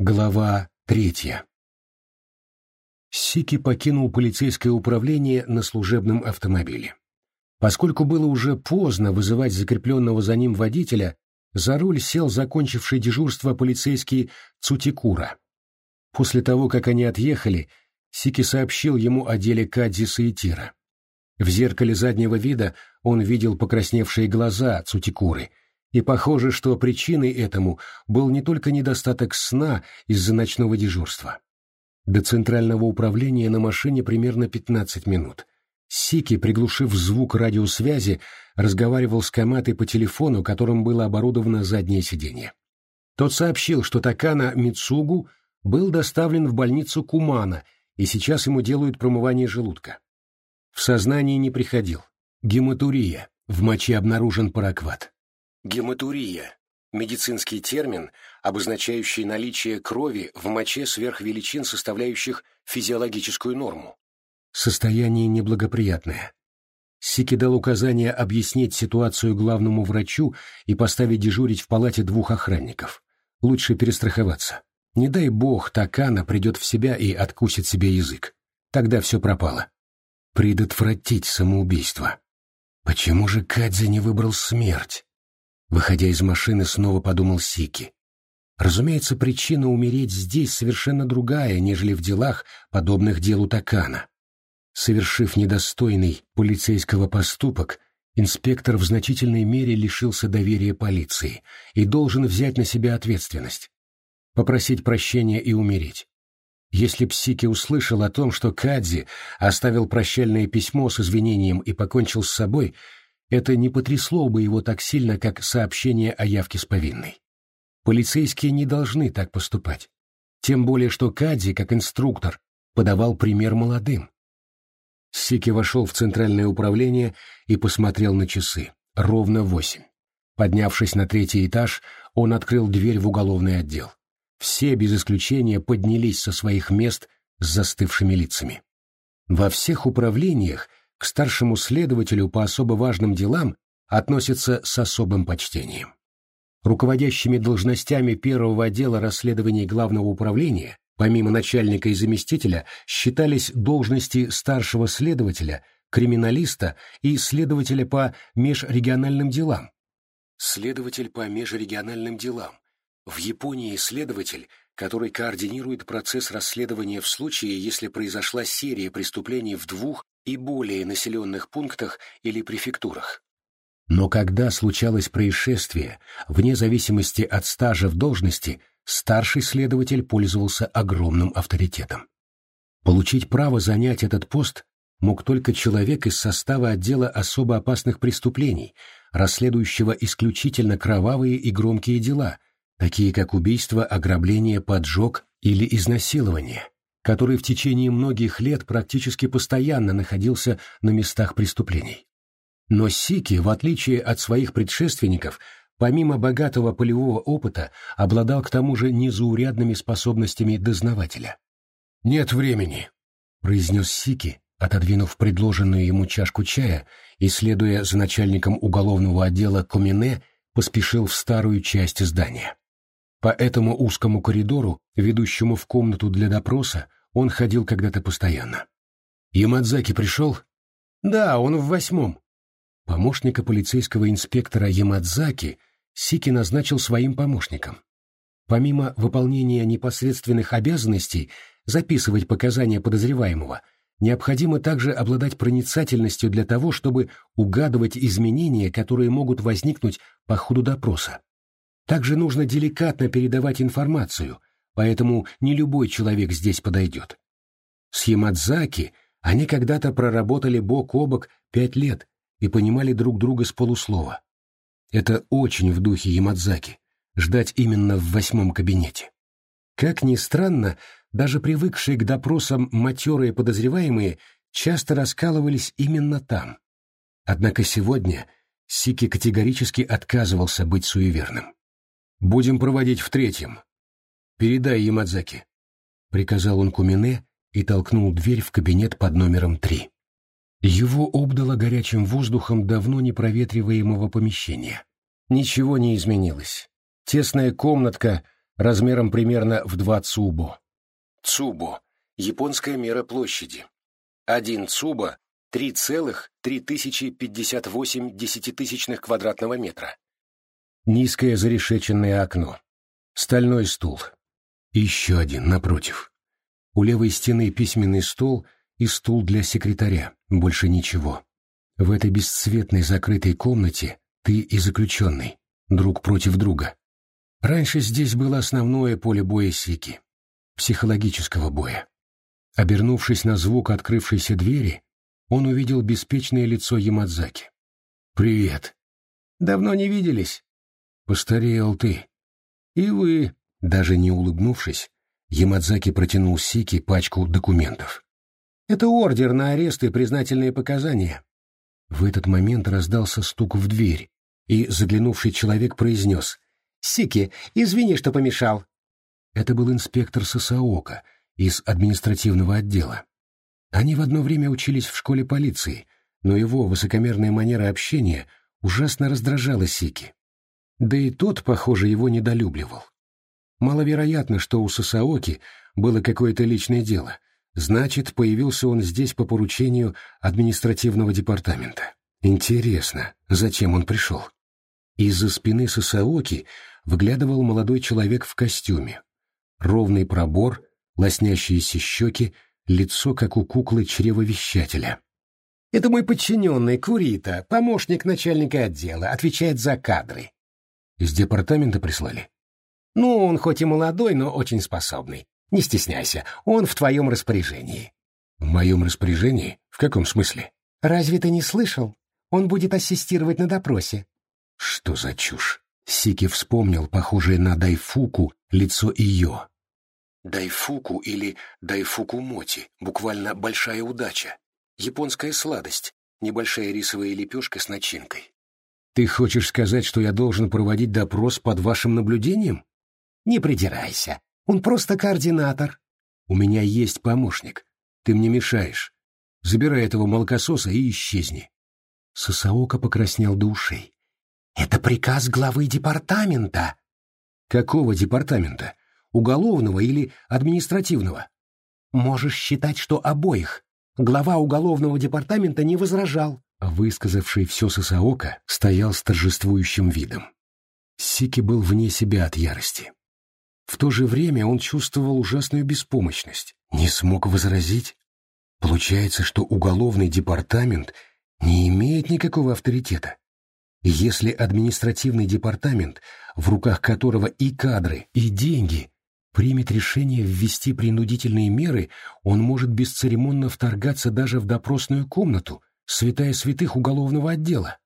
Глава третья. Сики покинул полицейское управление на служебном автомобиле. Поскольку было уже поздно вызывать закрепленного за ним водителя, за руль сел закончивший дежурство полицейский Цутикура. После того, как они отъехали, Сики сообщил ему о деле Кадзи Саитира. В зеркале заднего вида он видел покрасневшие глаза Цутикуры — и похоже, что причиной этому был не только недостаток сна из-за ночного дежурства. До центрального управления на машине примерно 15 минут. Сики, приглушив звук радиосвязи, разговаривал с Каматой по телефону, которым было оборудовано заднее сиденье. Тот сообщил, что Такана Мицугу был доставлен в больницу Кумана, и сейчас ему делают промывание желудка. В сознании не приходил. Гематурия. В моче обнаружен паракват. Гематурия – медицинский термин, обозначающий наличие крови в моче сверхвеличин, составляющих физиологическую норму. Состояние неблагоприятное. Сики дал указание объяснить ситуацию главному врачу и поставить дежурить в палате двух охранников. Лучше перестраховаться. Не дай бог, Такана придет в себя и откусит себе язык. Тогда все пропало. Предотвратить самоубийство. Почему же Кадзе не выбрал смерть? Выходя из машины, снова подумал Сики. Разумеется, причина умереть здесь совершенно другая, нежели в делах, подобных делу Такана. Совершив недостойный полицейского поступок, инспектор в значительной мере лишился доверия полиции и должен взять на себя ответственность. Попросить прощения и умереть. Если Сики услышал о том, что Кадзи оставил прощальное письмо с извинением и покончил с собой, это не потрясло бы его так сильно, как сообщение о явке с повинной. Полицейские не должны так поступать. Тем более, что Кадзи, как инструктор, подавал пример молодым. Сики вошел в центральное управление и посмотрел на часы. Ровно восемь. Поднявшись на третий этаж, он открыл дверь в уголовный отдел. Все, без исключения, поднялись со своих мест с застывшими лицами. Во всех управлениях к старшему следователю по особо важным делам относятся с особым почтением. Руководящими должностями первого отдела расследований Главного управления, помимо начальника и заместителя, считались должности старшего следователя, криминалиста и следователя по межрегиональным делам. Следователь по межрегиональным делам. В Японии следователь, который координирует процесс расследования в случае, если произошла серия преступлений в двух и более населенных пунктах или префектурах. Но когда случалось происшествие, вне зависимости от стажа в должности, старший следователь пользовался огромным авторитетом. Получить право занять этот пост мог только человек из состава отдела особо опасных преступлений, расследующего исключительно кровавые и громкие дела, такие как убийство, ограбление, поджог или изнасилование, который в течение многих лет практически постоянно находился на местах преступлений. Но Сики, в отличие от своих предшественников, помимо богатого полевого опыта, обладал к тому же незаурядными способностями дознавателя. «Нет времени», — произнес Сики, отодвинув предложенную ему чашку чая и, следуя за начальником уголовного отдела Комине, поспешил в старую часть здания. По этому узкому коридору, ведущему в комнату для допроса, он ходил когда-то постоянно. «Ямадзаки пришел?» «Да, он в восьмом». Помощника полицейского инспектора Ямадзаки Сики назначил своим помощником. Помимо выполнения непосредственных обязанностей записывать показания подозреваемого, необходимо также обладать проницательностью для того, чтобы угадывать изменения, которые могут возникнуть по ходу допроса. Также нужно деликатно передавать информацию, поэтому не любой человек здесь подойдет. С Ямадзаки они когда-то проработали бок о бок пять лет и понимали друг друга с полуслова. Это очень в духе Ямадзаки — ждать именно в восьмом кабинете. Как ни странно, даже привыкшие к допросам матерые подозреваемые часто раскалывались именно там. Однако сегодня Сики категорически отказывался быть суеверным. «Будем проводить в третьем. Передай Ямадзаки», — приказал он Кумине и толкнул дверь в кабинет под номером три. Его обдало горячим воздухом давно непроветриваемого помещения. Ничего не изменилось. Тесная комнатка размером примерно в два цубо. Цубо – японская мера площади. Один цуба – 3,3058 десятитысячных квадратного метра. Низкое зарешеченное окно. Стальной стул. еще один напротив. У левой стены письменный стол и стул для секретаря. Больше ничего. В этой бесцветной закрытой комнате ты и заключенный, друг против друга. Раньше здесь было основное поле боя Сики, психологического боя. Обернувшись на звук открывшейся двери, он увидел беспечное лицо Ямадзаки. «Привет. Давно не виделись?» «Постарел ты». «И вы», даже не улыбнувшись, Ямадзаки протянул Сики пачку документов. «Это ордер на арест и признательные показания». В этот момент раздался стук в дверь, и заглянувший человек произнес «Сики, извини, что помешал». Это был инспектор Сасаока из административного отдела. Они в одно время учились в школе полиции, но его высокомерная манера общения ужасно раздражала Сики. Да и тот, похоже, его недолюбливал. Маловероятно, что у Сасаоки было какое-то личное дело. Значит, появился он здесь по поручению административного департамента. Интересно, зачем он пришел? Из-за спины Сасаоки выглядывал молодой человек в костюме. Ровный пробор, лоснящиеся щеки, лицо, как у куклы чревовещателя. «Это мой подчиненный, Курита, помощник начальника отдела, отвечает за кадры». «Из департамента прислали?» «Ну, он хоть и молодой, но очень способный. Не стесняйся, он в твоем распоряжении». «В моем распоряжении? В каком смысле?» «Разве ты не слышал? Он будет ассистировать на допросе». «Что за чушь?» Сики вспомнил похожее на Дайфуку лицо ее. Дайфуку или Дайфуку-моти, буквально «большая удача». Японская сладость, небольшая рисовая лепешка с начинкой. «Ты хочешь сказать, что я должен проводить допрос под вашим наблюдением?» «Не придирайся. Он просто координатор». «У меня есть помощник. Ты мне мешаешь. Забирай этого молокососа и исчезни». Сосаока покраснел до ушей. Это приказ главы департамента. Какого департамента? Уголовного или административного? Можешь считать, что обоих. Глава уголовного департамента не возражал. Высказавший все Сосаока стоял с торжествующим видом. Сики был вне себя от ярости. В то же время он чувствовал ужасную беспомощность, не смог возразить. Получается, что уголовный департамент не имеет никакого авторитета. Если административный департамент, в руках которого и кадры, и деньги, примет решение ввести принудительные меры, он может бесцеремонно вторгаться даже в допросную комнату, святая святых уголовного отдела.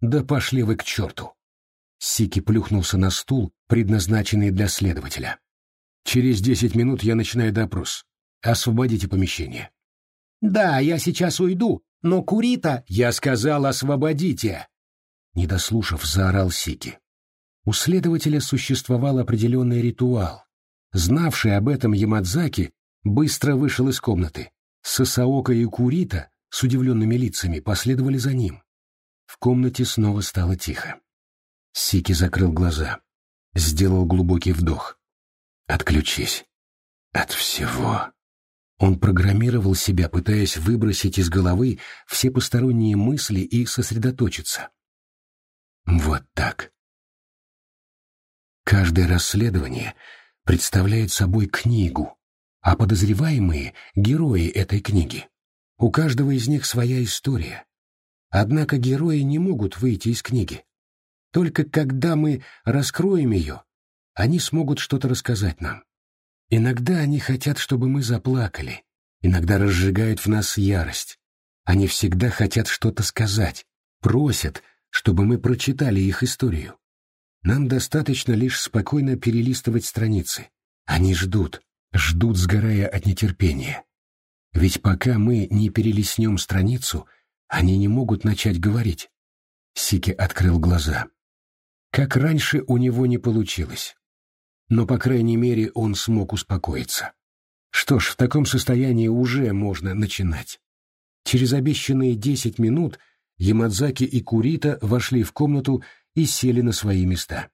Да пошли вы к черту! Сики плюхнулся на стул, предназначенный для следователя. Через десять минут я начинаю допрос. Освободите помещение. Да, я сейчас уйду, но Курита... Я сказал, освободите! Не дослушав, заорал Сики. У следователя существовал определенный ритуал. Знавший об этом Ямадзаки быстро вышел из комнаты. Сасаока и Курита с удивленными лицами последовали за ним. В комнате снова стало тихо. Сики закрыл глаза. Сделал глубокий вдох. «Отключись. От всего». Он программировал себя, пытаясь выбросить из головы все посторонние мысли и сосредоточиться. Вот так. Каждое расследование представляет собой книгу, а подозреваемые — герои этой книги. У каждого из них своя история. Однако герои не могут выйти из книги. Только когда мы раскроем ее, они смогут что-то рассказать нам. Иногда они хотят, чтобы мы заплакали, иногда разжигают в нас ярость. Они всегда хотят что-то сказать, просят, чтобы мы прочитали их историю. Нам достаточно лишь спокойно перелистывать страницы. Они ждут, ждут, сгорая от нетерпения. Ведь пока мы не перелистнем страницу, они не могут начать говорить. Сики открыл глаза. Как раньше у него не получилось. Но, по крайней мере, он смог успокоиться. Что ж, в таком состоянии уже можно начинать. Через обещанные десять минут — Ямадзаки и Курита вошли в комнату и сели на свои места.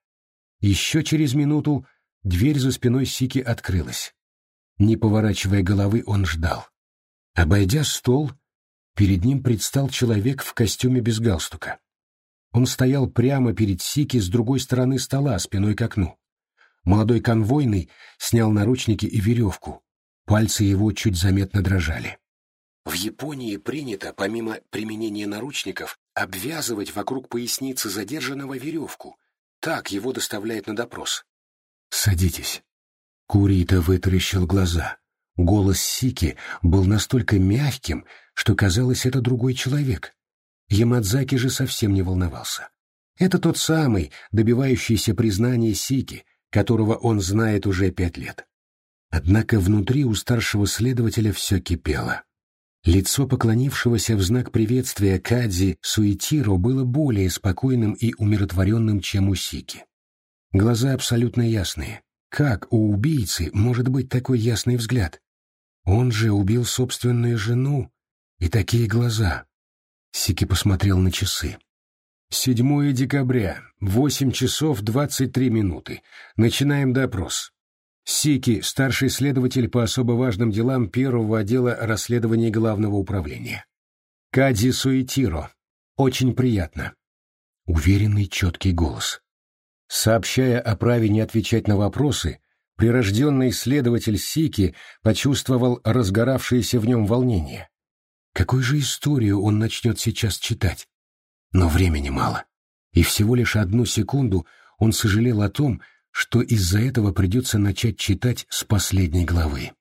Еще через минуту Дверь за спиной Сики открылась. Не поворачивая головы, он ждал. Обойдя стол, перед ним предстал человек в костюме без галстука. Он стоял прямо перед Сики с другой стороны стола, спиной к окну. Молодой конвойный снял наручники и веревку. Пальцы его чуть заметно дрожали. В Японии принято, помимо применения наручников, обвязывать вокруг поясницы задержанного веревку. Так его доставляют на допрос. «Садитесь». Курита вытаращил глаза. Голос Сики был настолько мягким, что казалось, это другой человек. Ямадзаки же совсем не волновался. Это тот самый, добивающийся признания Сики, которого он знает уже пять лет. Однако внутри у старшего следователя все кипело. Лицо поклонившегося в знак приветствия Кадзи Суитиро было более спокойным и умиротворенным, чем у Сики. Глаза абсолютно ясные. Как у убийцы может быть такой ясный взгляд? Он же убил собственную жену, и такие глаза. Сики посмотрел на часы. «Седьмое декабря, восемь часов двадцать три минуты. Начинаем допрос. Сики, старший следователь по особо важным делам первого отдела расследований Главного управления. Кадзи Суэтиро. Очень приятно». Уверенный, четкий голос. Сообщая о праве не отвечать на вопросы, прирожденный следователь Сики почувствовал разгоравшееся в нем волнение. Какую же историю он начнет сейчас читать? Но времени мало. И всего лишь одну секунду он сожалел о том, что из-за этого придется начать читать с последней главы.